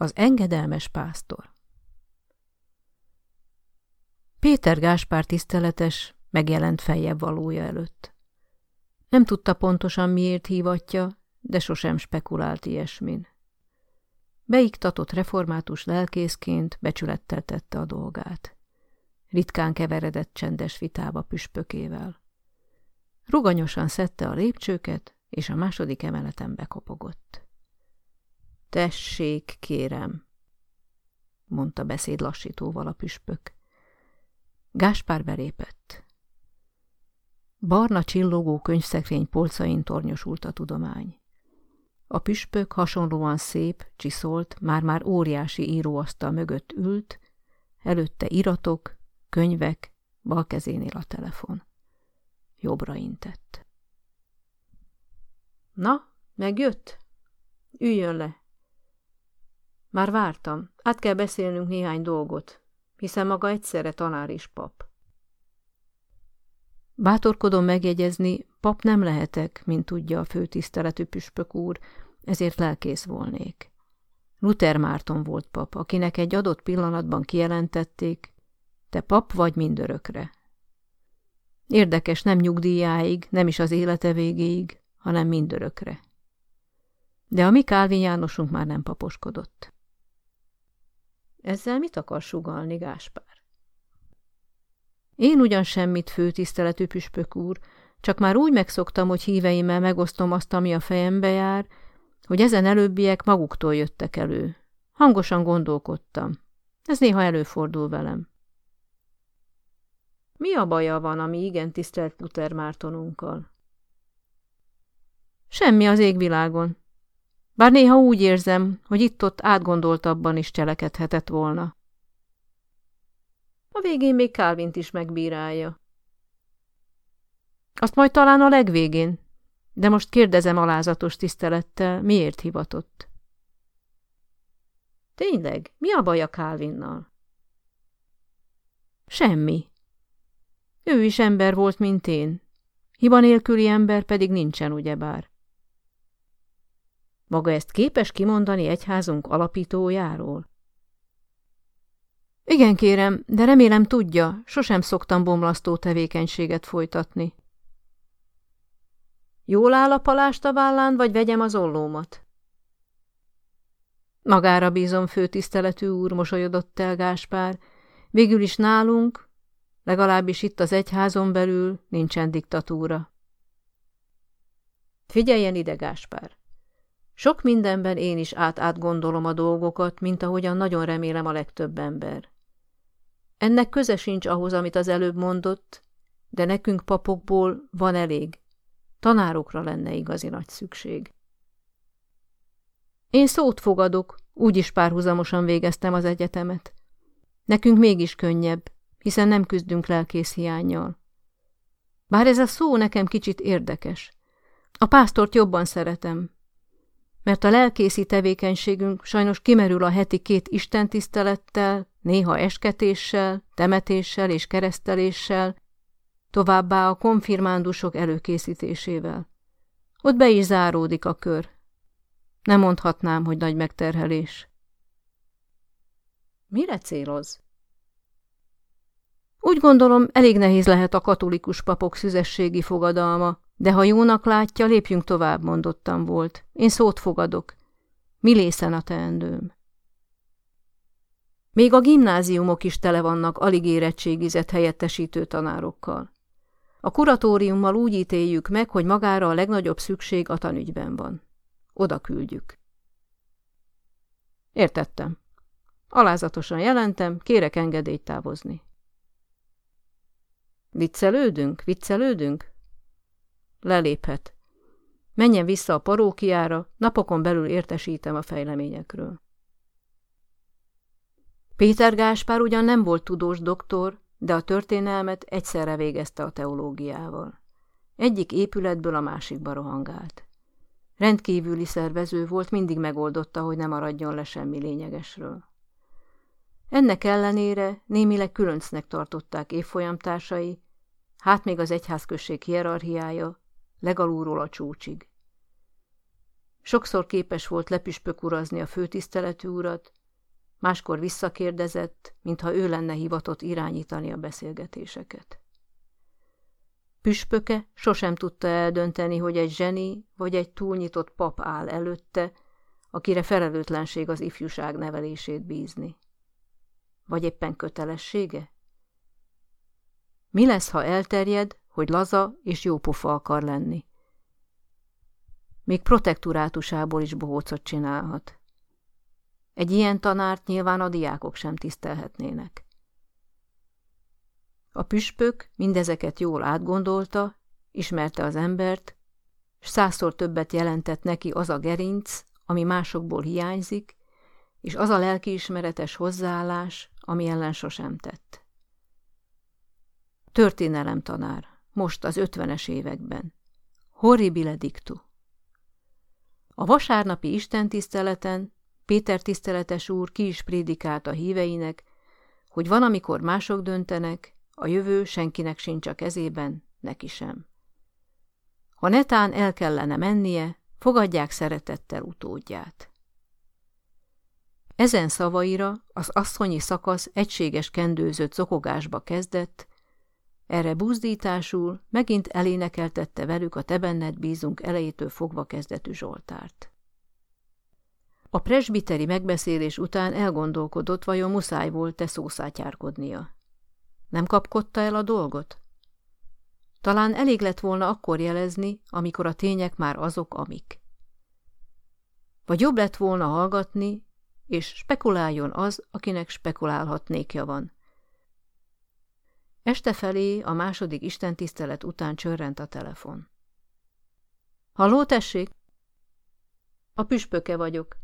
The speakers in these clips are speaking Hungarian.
Az engedelmes pásztor Péter Gáspár tiszteletes megjelent feljebb valója előtt. Nem tudta pontosan miért hívatja, de sosem spekulált ilyesmin. Beiktatott református lelkészként becsülettel tette a dolgát. Ritkán keveredett csendes vitába püspökével. Ruganyosan szedte a lépcsőket, és a második emeleten bekopogott. Tessék, kérem, mondta beszéd lassítóval a püspök. Gáspár belépett. Barna csillogó könyvszekrény polcain tornyosult a tudomány. A püspök hasonlóan szép, csiszolt, már-már óriási íróasztal mögött ült, előtte iratok, könyvek, bal kezénél a telefon. Jobbra intett. Na, megjött? Üljön le. Már vártam. Át kell beszélnünk néhány dolgot, hiszen maga egyszerre tanár is pap. Bátorkodom megjegyezni, pap nem lehetek, mint tudja a főtiszteletű püspök úr, ezért lelkész volnék. Luther Márton volt pap, akinek egy adott pillanatban kijelentették, te pap vagy mindörökre. Érdekes, nem nyugdíjáig, nem is az élete végéig, hanem mindörökre. De a mi Kálvin Jánosunk már nem paposkodott. Ezzel mit akar sugalni, Gáspár? Én ugyan semmit, főtiszteletű püspök úr, csak már úgy megszoktam, hogy híveimmel megosztom azt, ami a fejembe jár, hogy ezen előbbiek maguktól jöttek elő. Hangosan gondolkodtam. Ez néha előfordul velem. Mi a baja van, ami igen tisztelt Luther Mártonunkkal? Semmi az égvilágon. Bár néha úgy érzem, hogy itt-ott átgondoltabban is cselekedhetett volna. A végén még Calvint is megbírálja. Azt majd talán a legvégén, de most kérdezem alázatos tisztelettel, miért hivatott. Tényleg, mi a baj a Calvinnal? Semmi. Ő is ember volt, mint én. Hiba nélküli ember pedig nincsen, ugyebár. Maga ezt képes kimondani egyházunk alapítójáról? Igen, kérem, de remélem tudja, sosem szoktam bomlasztó tevékenységet folytatni. Jól áll a palást a vállán, vagy vegyem az ollómat? Magára bízom, főtiszteletű úr, mosolyodott el Gáspár. Végül is nálunk, legalábbis itt az egyházon belül nincsen diktatúra. Figyeljen ide, Gáspár! Sok mindenben én is át-átgondolom a dolgokat, mint ahogyan nagyon remélem a legtöbb ember. Ennek köze sincs ahhoz, amit az előbb mondott, de nekünk papokból van elég. Tanárokra lenne igazi nagy szükség. Én szót fogadok, úgyis párhuzamosan végeztem az egyetemet. Nekünk mégis könnyebb, hiszen nem küzdünk lelkész hiányjal. Bár ez a szó nekem kicsit érdekes. A pásztort jobban szeretem, mert a lelkészi tevékenységünk sajnos kimerül a heti két istentisztelettel, néha esketéssel, temetéssel és kereszteléssel, továbbá a konfirmándusok előkészítésével. Ott be is záródik a kör. Nem mondhatnám, hogy nagy megterhelés. Mire céloz? Úgy gondolom, elég nehéz lehet a katolikus papok szüzességi fogadalma, de ha jónak látja, lépjünk tovább, mondottam volt. Én szót fogadok. Mi lészen a teendőm? Még a gimnáziumok is tele vannak alig érettségizett helyettesítő tanárokkal. A kuratóriummal úgy ítéljük meg, hogy magára a legnagyobb szükség a tanügyben van. Oda küldjük. Értettem. Alázatosan jelentem, kérek engedélyt távozni. Viccelődünk? Viccelődünk? Leléphet. Menjen vissza a parókiára, napokon belül értesítem a fejleményekről. Péter Gáspár ugyan nem volt tudós doktor, de a történelmet egyszerre végezte a teológiával. Egyik épületből a másikba rohangált. Rendkívüli szervező volt, mindig megoldotta, hogy ne maradjon le semmi lényegesről. Ennek ellenére némileg különcnek tartották évfolyamtársai, hát még az egyházközség hierarchiája, legalulról a csúcsig. Sokszor képes volt lepüspökurazni a főtiszteletű urat, máskor visszakérdezett, mintha ő lenne hivatott irányítani a beszélgetéseket. Püspöke sosem tudta eldönteni, hogy egy zseni vagy egy túlnyitott pap áll előtte, akire felelőtlenség az ifjúság nevelését bízni. Vagy éppen kötelessége? Mi lesz, ha elterjed, hogy laza és jópofa akar lenni? Még protektorátusából is bohócot csinálhat. Egy ilyen tanárt nyilván a diákok sem tisztelhetnének. A püspök mindezeket jól átgondolta, ismerte az embert, s százszor többet jelentett neki az a gerinc, ami másokból hiányzik, és az a lelkiismeretes hozzáállás, ami ellen sosem tett. Történelem tanár, most az ötvenes években. Horribile dictu. A vasárnapi istentiszteleten Péter tiszteletes úr ki is prédikált a híveinek, hogy van, amikor mások döntenek, a jövő senkinek sincs a kezében, neki sem. Ha netán el kellene mennie, fogadják szeretettel utódját. Ezen szavaira az asszonyi szakasz egységes kendőzött zokogásba kezdett, erre buzdításul megint elénekeltette velük a te benned bízunk elejétől fogva kezdetű Zsoltárt. A presbiteri megbeszélés után elgondolkodott, vajon muszáj volt-e szószátyárkodnia. Nem kapkodta el a dolgot? Talán elég lett volna akkor jelezni, amikor a tények már azok, amik. Vagy jobb lett volna hallgatni, és spekuláljon az, akinek spekulálhatnékja van. Este felé a második istentisztelet után csörrent a telefon. Halló, tessék? A püspöke vagyok.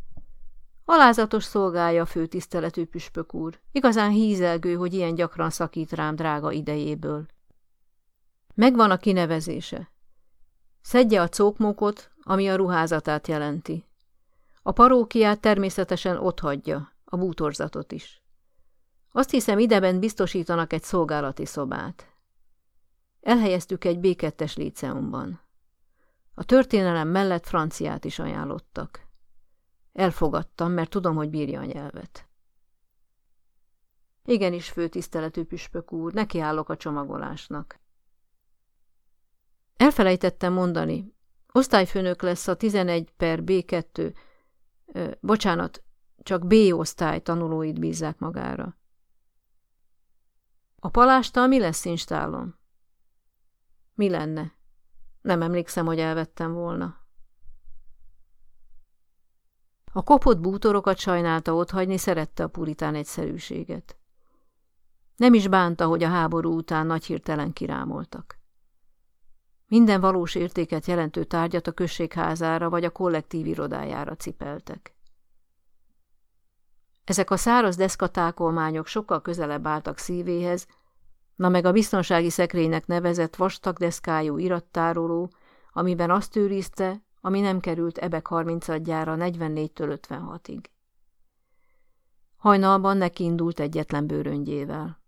Alázatos szolgálja a főtiszteletű püspök úr. Igazán hízelgő, hogy ilyen gyakran szakít rám drága idejéből. Megvan a kinevezése. Szedje a cókmókot, ami a ruházatát jelenti. A parókiát természetesen otthagyja, a bútorzatot is. Azt hiszem, ideben biztosítanak egy szolgálati szobát. Elhelyeztük egy B2-es líceumban. A történelem mellett franciát is ajánlottak. Elfogadtam, mert tudom, hogy bírja a nyelvet. Igenis, főtiszteletű püspök úr, nekiállok a csomagolásnak. Elfelejtettem mondani. Osztályfőnök lesz a 11 per B2, ö, bocsánat, csak B osztály tanulóit bízzák magára. A palástal mi lesz instálom? Mi lenne? Nem emlékszem, hogy elvettem volna. A kopott bútorokat sajnálta otthagyni, szerette a puritán egyszerűséget. Nem is bánta, hogy a háború után nagy hirtelen kirámoltak. Minden valós értéket jelentő tárgyat a községházára vagy a kollektív irodájára cipeltek. Ezek a száraz deszkatákolmányok sokkal közelebb álltak szívéhez, na meg a biztonsági szekrénynek nevezett vastag deszkájú irattároló, amiben azt őrizte, ami nem került ebek harmincadjára 44-től 56-ig. Hajnalban neki indult egyetlen bőröngyével.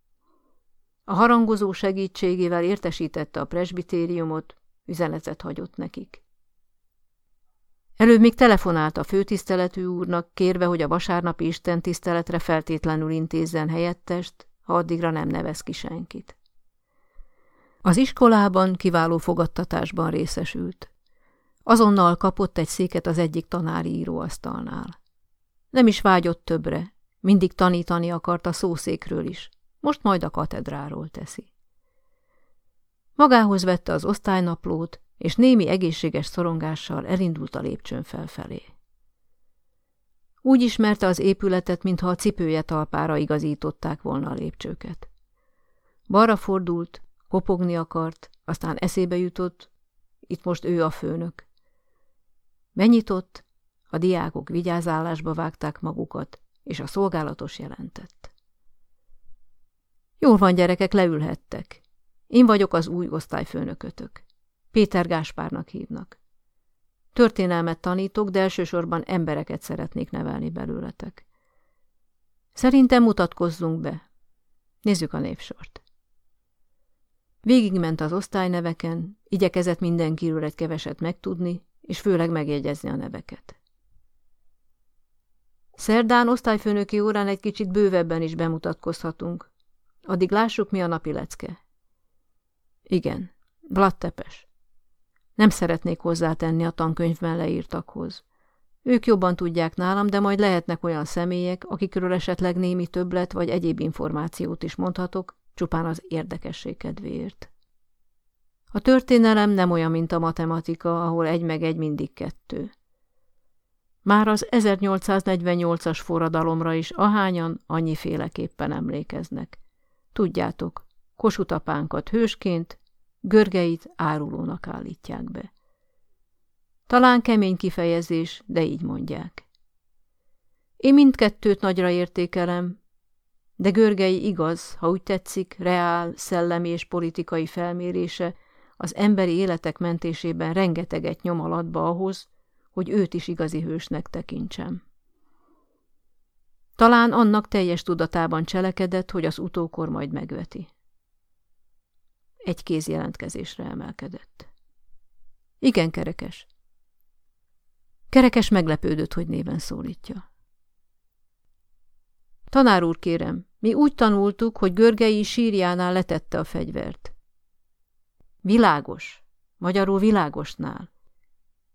A harangozó segítségével értesítette a presbitériumot, üzenetet hagyott nekik. Előbb még telefonált a főtiszteletű úrnak, kérve, hogy a vasárnapi Isten tiszteletre feltétlenül intézzen helyettest, ha addigra nem nevez ki senkit. Az iskolában kiváló fogadtatásban részesült. Azonnal kapott egy széket az egyik tanári íróasztalnál. Nem is vágyott többre, mindig tanítani akart a szószékről is, most majd a katedráról teszi. Magához vette az osztálynaplót, és némi egészséges szorongással elindult a lépcsőn felfelé. Úgy ismerte az épületet, mintha a cipője talpára igazították volna a lépcsőket. Balra fordult, kopogni akart, aztán eszébe jutott, itt most ő a főnök. Benyitott, a diákok vigyázálásba vágták magukat, és a szolgálatos jelentett. Jól van, gyerekek, leülhettek. Én vagyok az új osztályfőnökötök. Péter Gáspárnak hívnak. Történelmet tanítok, de elsősorban embereket szeretnék nevelni belőletek. Szerintem mutatkozzunk be. Nézzük a névsort. Végigment az osztályneveken, igyekezett mindenkiről egy keveset megtudni, és főleg megjegyezni a neveket. Szerdán osztályfőnöki órán egy kicsit bővebben is bemutatkozhatunk. Addig lássuk, mi a napi lecke. Igen, Vlad Tepes. Nem szeretnék hozzátenni a tankönyvben leírtakhoz. Ők jobban tudják nálam, de majd lehetnek olyan személyek, akikről esetleg némi többlet vagy egyéb információt is mondhatok, csupán az érdekesség kedvéért. A történelem nem olyan, mint a matematika, ahol egy meg egy mindig kettő. Már az 1848-as forradalomra is ahányan annyiféleképpen emlékeznek. Tudjátok, kosutapánkat hősként, görgeit árulónak állítják be. Talán kemény kifejezés, de így mondják. Én mindkettőt nagyra értékelem, de Görgei igaz, ha úgy tetszik, reál, szellemi és politikai felmérése az emberi életek mentésében rengeteget nyom alatba ahhoz, hogy őt is igazi hősnek tekintsem. Talán annak teljes tudatában cselekedett, hogy az utókor majd megveti. Egy kéz jelentkezésre emelkedett. Igen, kerekes. Kerekes meglepődött, hogy néven szólítja. Tanár úr, kérem, mi úgy tanultuk, hogy Görgei sírjánál letette a fegyvert. Világos, magyarul világosnál,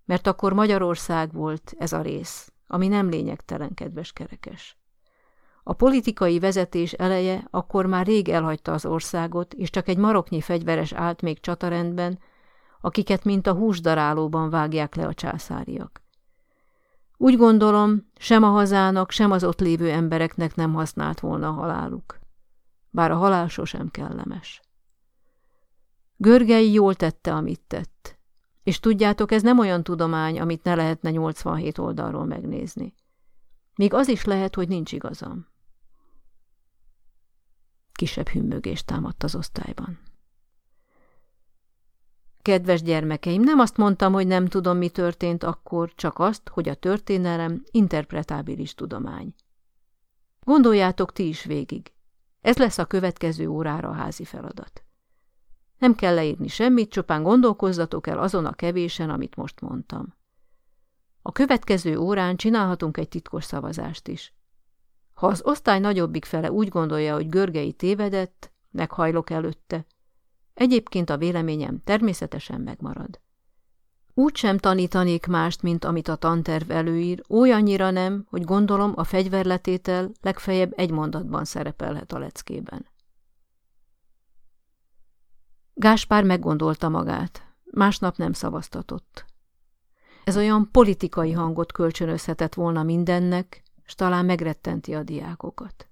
mert akkor Magyarország volt ez a rész, ami nem lényegtelen, kedves kerekes. A politikai vezetés eleje akkor már rég elhagyta az országot, és csak egy maroknyi fegyveres állt még csatarendben, akiket mint a húsdarálóban vágják le a császáriak. Úgy gondolom, sem a hazának, sem az ott lévő embereknek nem használt volna a haláluk. Bár a halál sosem kellemes. Görgei jól tette, amit tett. És tudjátok, ez nem olyan tudomány, amit ne lehetne 87 oldalról megnézni. Még az is lehet, hogy nincs igazam. Kisebb hümmögést támadt az osztályban. Kedves gyermekeim, nem azt mondtam, hogy nem tudom, mi történt akkor, csak azt, hogy a történelem interpretábilis tudomány. Gondoljátok ti is végig. Ez lesz a következő órára a házi feladat. Nem kell leírni semmit, csupán gondolkozzatok el azon a kevésen, amit most mondtam. A következő órán csinálhatunk egy titkos szavazást is. Ha az osztály nagyobbik fele úgy gondolja, hogy Görgei tévedett, meghajlok előtte, Egyébként a véleményem természetesen megmarad. Úgy sem tanítanék mást, mint amit a tanterv előír, olyannyira nem, hogy gondolom a fegyverletétel legfeljebb egy mondatban szerepelhet a leckében. Gáspár meggondolta magát, másnap nem szavaztatott. Ez olyan politikai hangot kölcsönözhetett volna mindennek, s talán megrettenti a diákokat.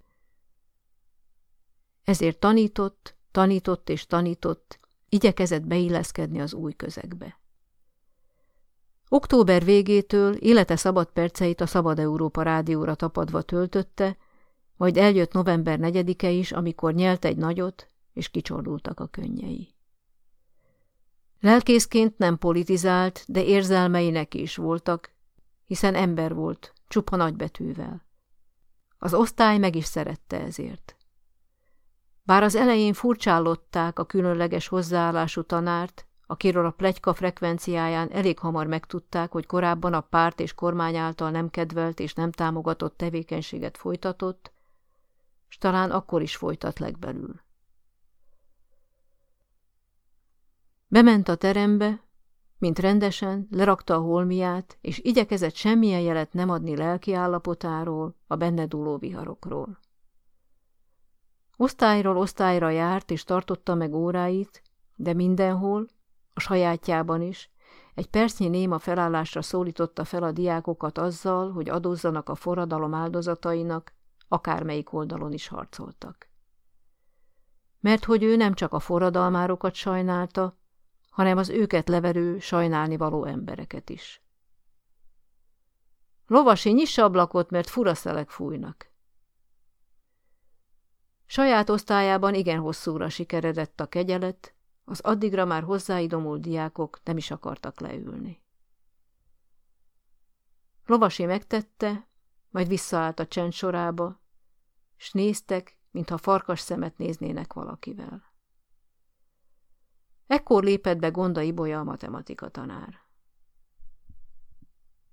Ezért tanított, Tanított és tanított, igyekezett beilleszkedni az új közegbe. Október végétől élete szabad perceit a Szabad Európa rádióra tapadva töltötte, majd eljött november negyedike is, amikor nyelt egy nagyot, és kicsordultak a könnyei. Lelkészként nem politizált, de érzelmeinek is voltak, hiszen ember volt, csupa nagybetűvel. Az osztály meg is szerette ezért. Bár az elején furcsállották a különleges hozzáállású tanárt, akiről a plegyka frekvenciáján elég hamar megtudták, hogy korábban a párt és kormány által nem kedvelt és nem támogatott tevékenységet folytatott, s talán akkor is folytat legbelül. Bement a terembe, mint rendesen, lerakta a holmiát, és igyekezett semmilyen jelet nem adni lelki állapotáról, a benne dúló viharokról. Osztályról osztályra járt és tartotta meg óráit, de mindenhol, a sajátjában is, egy percnyi néma felállásra szólította fel a diákokat azzal, hogy adózzanak a forradalom áldozatainak, akármelyik oldalon is harcoltak. Mert hogy ő nem csak a forradalmárokat sajnálta, hanem az őket leverő, sajnálni való embereket is. Lovasi, nyissa ablakot, mert furaszelek fújnak. Saját osztályában igen hosszúra sikeredett a kegyelet, az addigra már hozzáidomult diákok nem is akartak leülni. Lovasi megtette, majd visszaállt a csend sorába, s néztek, mintha farkas szemet néznének valakivel. Ekkor lépett be Gonda Ibolya a matematika tanár.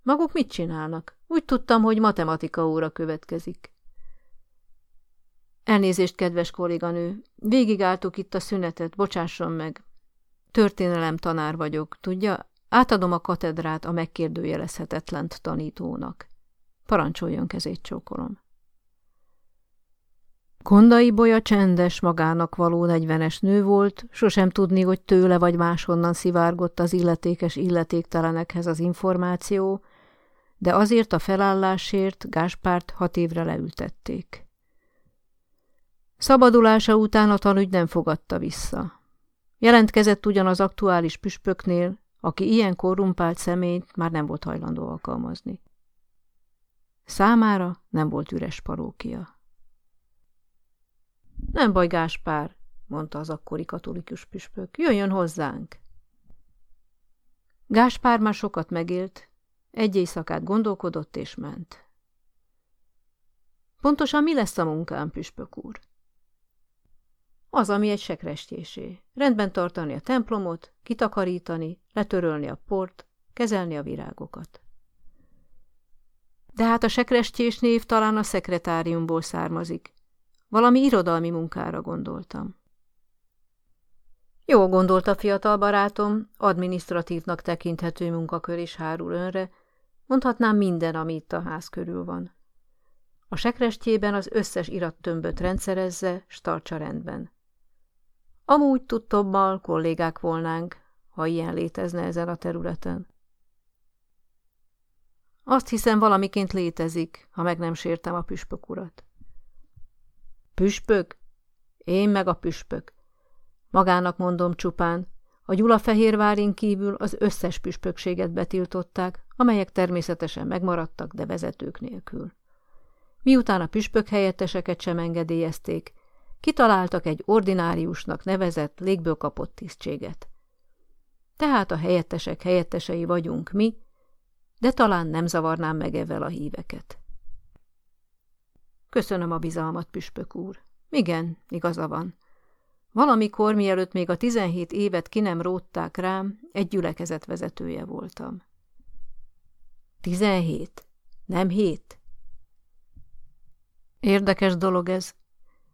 Maguk mit csinálnak? Úgy tudtam, hogy matematika óra következik. Elnézést, kedves kolléganő, végigálltuk itt a szünetet, bocsásson meg. Történelem tanár vagyok, tudja? Átadom a katedrát a megkérdőjelezhetetlent tanítónak. Parancsoljon kezét csókolom. Kondai bolya csendes, magának való negyvenes nő volt, sosem tudni, hogy tőle vagy máshonnan szivárgott az illetékes illetéktelenekhez az információ, de azért a felállásért Gáspárt hat évre leültették. Szabadulása után a tanügy nem fogadta vissza. Jelentkezett ugyan az aktuális püspöknél, aki ilyen korrumpált személyt már nem volt hajlandó alkalmazni. Számára nem volt üres parókia. Nem baj, Gáspár, mondta az akkori katolikus püspök, jöjjön hozzánk. Gáspár már sokat megélt, egy éjszakát gondolkodott és ment. Pontosan mi lesz a munkám, püspök úr? Az, ami egy sekrestjésé. Rendben tartani a templomot, kitakarítani, letörölni a port, kezelni a virágokat. De hát a sekrestjés név talán a szekretáriumból származik. Valami irodalmi munkára gondoltam. Jó gondolta fiatal barátom, administratívnak tekinthető munkakör is hárul önre, mondhatnám minden, ami itt a ház körül van. A sekrestjében az összes irattömböt rendszerezze, s tartsa rendben. Amúgy tudtobban kollégák volnánk, ha ilyen létezne ezen a területen. Azt hiszem valamiként létezik, ha meg nem sértem a püspök urat. Püspök? Én meg a püspök. Magának mondom csupán, a Gyulafehérvárin kívül az összes püspökséget betiltották, amelyek természetesen megmaradtak, de vezetők nélkül. Miután a püspök helyetteseket sem engedélyezték, kitaláltak egy ordináriusnak nevezett, légből kapott tisztséget. Tehát a helyettesek helyettesei vagyunk mi, de talán nem zavarnám meg ezzel a híveket. Köszönöm a bizalmat, püspök úr. Igen, igaza van. Valamikor, mielőtt még a tizenhét évet ki nem rótták rám, egy gyülekezet vezetője voltam. Tizenhét? Nem hét? Érdekes dolog ez.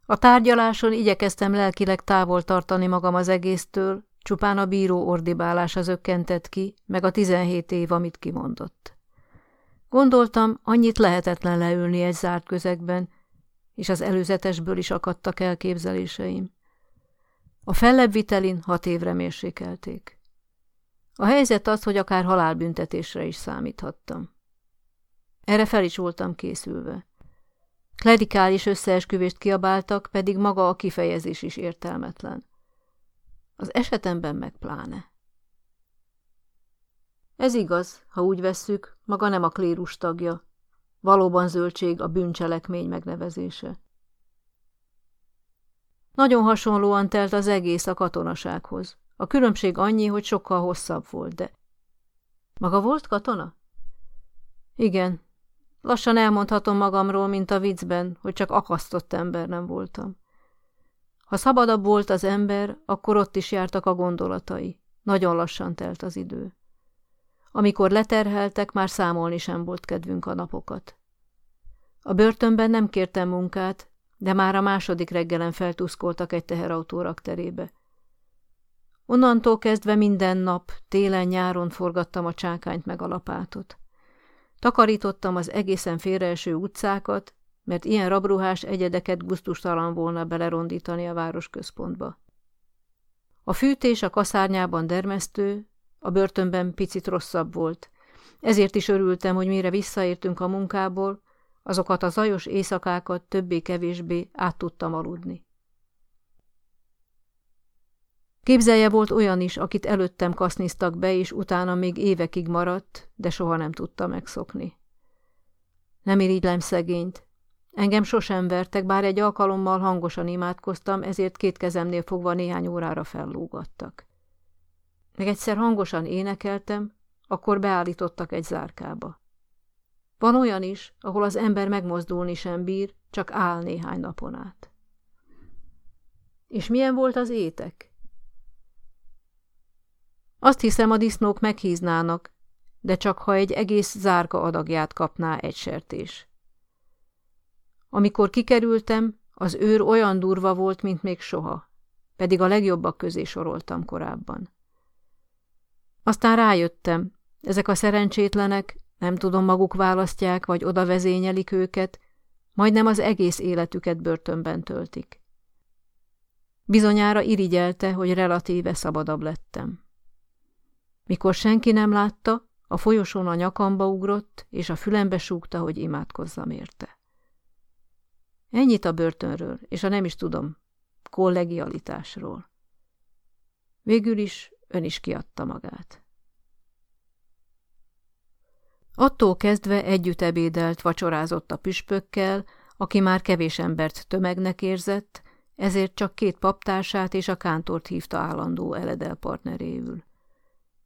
A tárgyaláson igyekeztem lelkileg távol tartani magam az egésztől, csupán a bíró ordibálása zökkentett ki, meg a tizenhét év, amit kimondott. Gondoltam, annyit lehetetlen leülni egy zárt közegben, és az előzetesből is akadtak elképzeléseim. A fellebbvitelin hat évre mérsékelték. A helyzet az, hogy akár halálbüntetésre is számíthattam. Erre fel is voltam készülve. Klerikális összeesküvést kiabáltak, pedig maga a kifejezés is értelmetlen. Az esetemben meg pláne. Ez igaz, ha úgy vesszük, maga nem a klérus tagja. Valóban zöldség a bűncselekmény megnevezése. Nagyon hasonlóan telt az egész a katonasághoz. A különbség annyi, hogy sokkal hosszabb volt, de... Maga volt katona? Igen. Lassan elmondhatom magamról, mint a viccben, hogy csak akasztott ember nem voltam. Ha szabadabb volt az ember, akkor ott is jártak a gondolatai. Nagyon lassan telt az idő. Amikor leterheltek, már számolni sem volt kedvünk a napokat. A börtönben nem kértem munkát, de már a második reggelen feltuszkoltak egy teherautó rakterébe. Onnantól kezdve minden nap, télen-nyáron forgattam a csákányt meg a lapátot. Takarítottam az egészen félreeső utcákat, mert ilyen rabruhás egyedeket guztustalan volna belerondítani a városközpontba. A fűtés a kaszárnyában dermesztő, a börtönben picit rosszabb volt. Ezért is örültem, hogy mire visszaértünk a munkából, azokat a zajos éjszakákat többé-kevésbé át tudtam aludni. Képzelje volt olyan is, akit előttem kaszniztak be, és utána még évekig maradt, de soha nem tudta megszokni. Nem irigylem szegényt. Engem sosem vertek, bár egy alkalommal hangosan imádkoztam, ezért két kezemnél fogva néhány órára fellógattak. Meg egyszer hangosan énekeltem, akkor beállítottak egy zárkába. Van olyan is, ahol az ember megmozdulni sem bír, csak áll néhány napon át. És milyen volt az étek? Azt hiszem, a disznók meghíznának. de csak ha egy egész zárka adagját kapná egy sertés. Amikor kikerültem, az őr olyan durva volt, mint még soha, pedig a legjobbak közé soroltam korábban. Aztán rájöttem, ezek a szerencsétlenek, nem tudom, maguk választják, vagy oda vezényelik őket, majdnem az egész életüket börtönben töltik. Bizonyára irigyelte, hogy relatíve szabadabb lettem. Mikor senki nem látta, a folyosón a nyakamba ugrott, és a fülembe súgta, hogy imádkozzam érte. Ennyit a börtönről, és a nem is tudom, kollegialitásról. Végül is ön is kiadta magát. Attól kezdve együtt ebédelt, vacsorázott a püspökkel, aki már kevés embert tömegnek érzett, ezért csak két paptársát és a kántort hívta állandó eledel partneréül.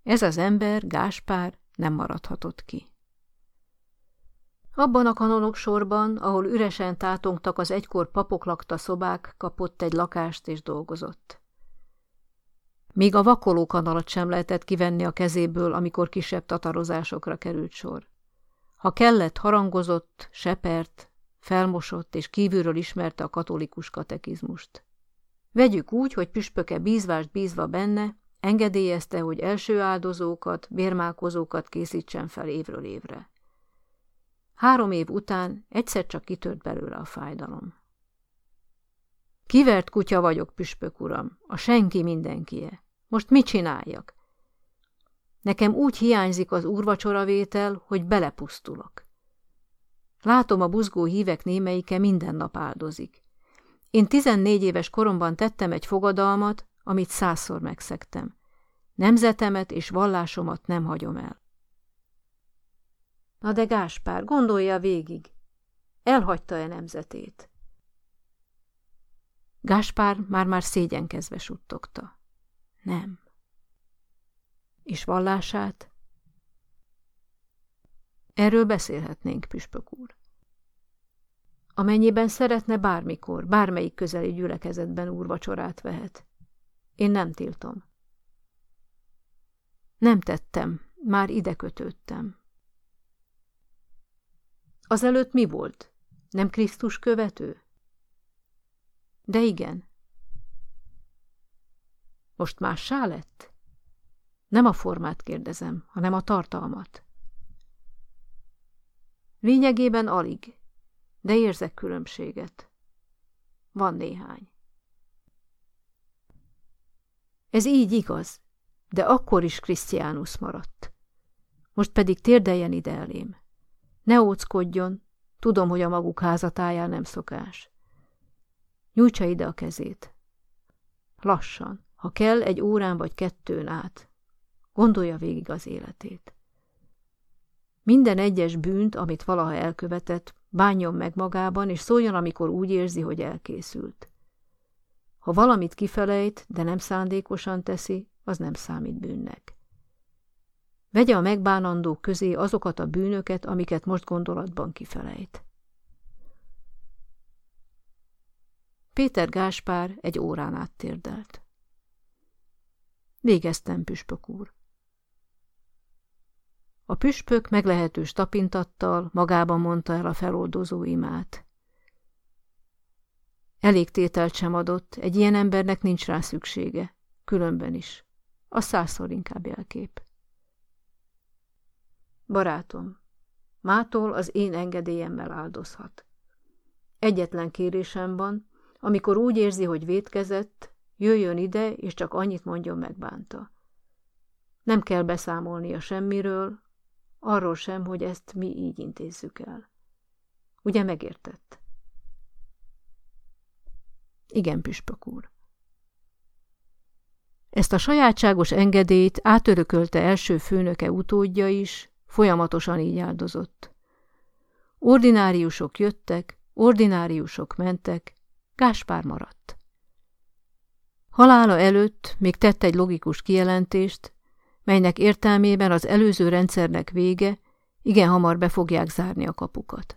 Ez az ember, Gáspár, nem maradhatott ki. Abban a kanonok sorban, ahol üresen tátongtak az egykor papok lakta szobák, kapott egy lakást és dolgozott. Még a vakoló kanalat sem lehetett kivenni a kezéből, amikor kisebb tatarozásokra került sor. Ha kellett, harangozott, sepert, felmosott és kívülről ismerte a katolikus katekizmust. Vegyük úgy, hogy püspöke bízvást bízva benne, engedélyezte, hogy első áldozókat, bérmálkozókat készítsen fel évről évre. Három év után egyszer csak kitört belőle a fájdalom. Kivert kutya vagyok, püspök uram, a senki mindenkie. Most mit csináljak? Nekem úgy hiányzik az úrvacsoravétel, hogy belepusztulok. Látom, a buzgó hívek némeike minden nap áldozik. Én tizennégy éves koromban tettem egy fogadalmat, amit százszor megszektem. Nemzetemet és vallásomat nem hagyom el. Na de Gáspár, gondolja végig. Elhagyta-e nemzetét? Gáspár már-már szégyenkezve suttogta. Nem. És vallását? Erről beszélhetnénk, püspök úr. Amennyiben szeretne bármikor, bármelyik közeli gyülekezetben úrvacsorát vehet. Én nem tiltom. Nem tettem, már ide kötődtem. Azelőtt mi volt? Nem Krisztus követő? De igen. Most mássá lett? Nem a formát kérdezem, hanem a tartalmat. Lényegében alig, de érzek különbséget. Van néhány. Ez így igaz, de akkor is Krisztiánus maradt. Most pedig térdeljen ide elém. Ne óckodjon, tudom, hogy a maguk házatáján nem szokás. Nyújtsa ide a kezét. Lassan, ha kell, egy órán vagy kettőn át. Gondolja végig az életét. Minden egyes bűnt, amit valaha elkövetett, bánjon meg magában, és szóljon, amikor úgy érzi, hogy elkészült. Ha valamit kifelejt, de nem szándékosan teszi, az nem számít bűnnek. Vegye a megbánandók közé azokat a bűnöket, amiket most gondolatban kifelejt. Péter Gáspár egy órán át térdelt. Végeztem, püspök úr. A püspök meglehetős tapintattal magában mondta el a feloldozó imát. Elég tételt sem adott, egy ilyen embernek nincs rá szüksége, különben is. A százszor inkább jelkép. Barátom, mától az én engedélyemmel áldozhat. Egyetlen kérésem van, amikor úgy érzi, hogy vétkezett, jöjjön ide, és csak annyit mondjon megbánta. Nem kell beszámolnia semmiről, arról sem, hogy ezt mi így intézzük el. Ugye megértett? Igen, püspök úr. Ezt a sajátságos engedélyt átörökölte első főnöke utódja is, folyamatosan így áldozott. Ordináriusok jöttek, ordináriusok mentek, Gáspár maradt. Halála előtt még tett egy logikus kijelentést, melynek értelmében az előző rendszernek vége, igen hamar be fogják zárni a kapukat.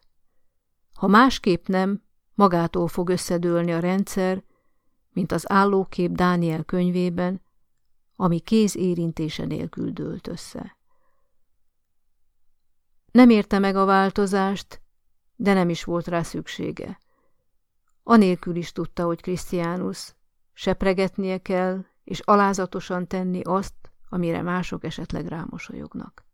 Ha másképp nem, magától fog összedőlni a rendszer, mint az állókép Dániel könyvében, ami kéz érintése nélkül dőlt össze. Nem érte meg a változást, de nem is volt rá szüksége. Anélkül is tudta, hogy Krisztiánus sepregetnie kell, és alázatosan tenni azt, amire mások esetleg rámosolyognak.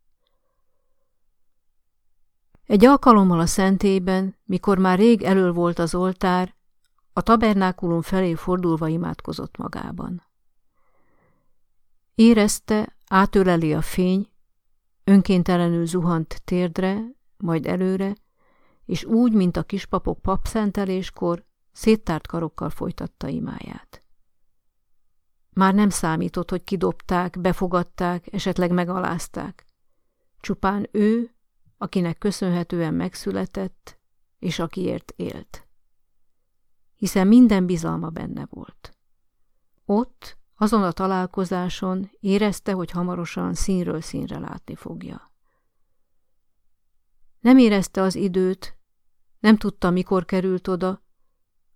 Egy alkalommal a szentében, mikor már rég elől volt az oltár, a tabernákulum felé fordulva imádkozott magában. Érezte, átöleli a fény, önkéntelenül zuhant térdre, majd előre, és úgy, mint a kispapok papszenteléskor, széttárt karokkal folytatta imáját. Már nem számított, hogy kidobták, befogadták, esetleg megalázták. Csupán ő, akinek köszönhetően megszületett, és akiért élt. Hiszen minden bizalma benne volt. Ott, azon a találkozáson érezte, hogy hamarosan színről színre látni fogja. Nem érezte az időt, nem tudta, mikor került oda,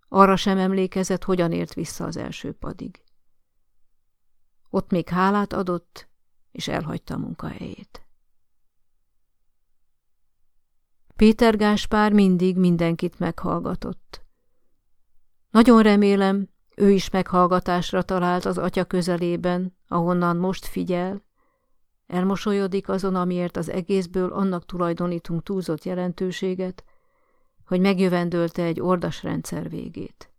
arra sem emlékezett, hogyan ért vissza az első padig. Ott még hálát adott, és elhagyta a munkahelyét. Péter Gáspár mindig mindenkit meghallgatott. Nagyon remélem, ő is meghallgatásra talált az atya közelében, ahonnan most figyel, elmosolyodik azon, amiért az egészből annak tulajdonítunk túlzott jelentőséget, hogy megjövendölte egy ordas rendszer végét.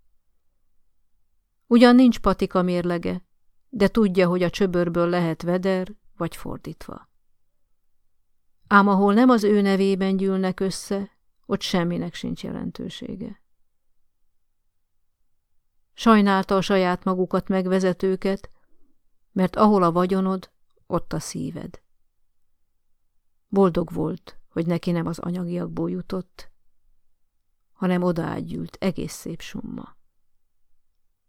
Ugyan nincs patika mérlege, de tudja, hogy a csöbörből lehet veder, vagy fordítva. Ám ahol nem az ő nevében gyűlnek össze, ott semminek sincs jelentősége. Sajnálta a saját magukat megvezetőket, mert ahol a vagyonod, ott a szíved. Boldog volt, hogy neki nem az anyagiakból jutott, hanem odaágyült egész szép summa.